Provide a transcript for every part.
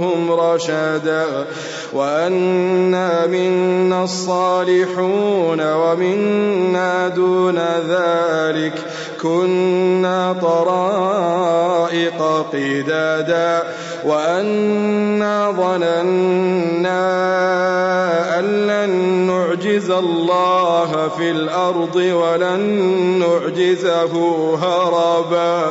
ربهم رشدا وأنا منا الصالحون ومنا دون ذلك كنا طرائق قدادا وأنا ظننا أن لن نعجز الله في الأرض ولن نعجزه هربا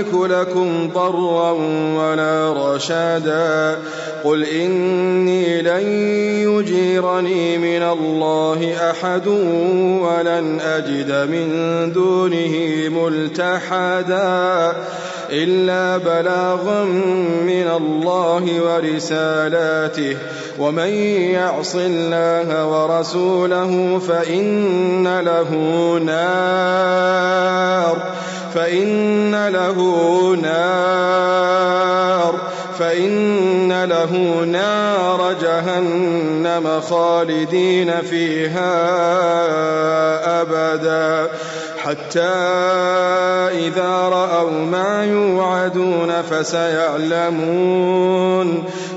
أملك لكم ضرا ولا رشادا قل إني لن يجيرني من الله أحد ولن أجد من دونه ملتحدا إلا بلاغا من الله ورسالاته ومن يعص الله ورسوله فإن له نار فإن له نار فإن له نار جهنم خالدين فيها أبدا. حتى إذا رأوا ما يوعدون فسيعلمون.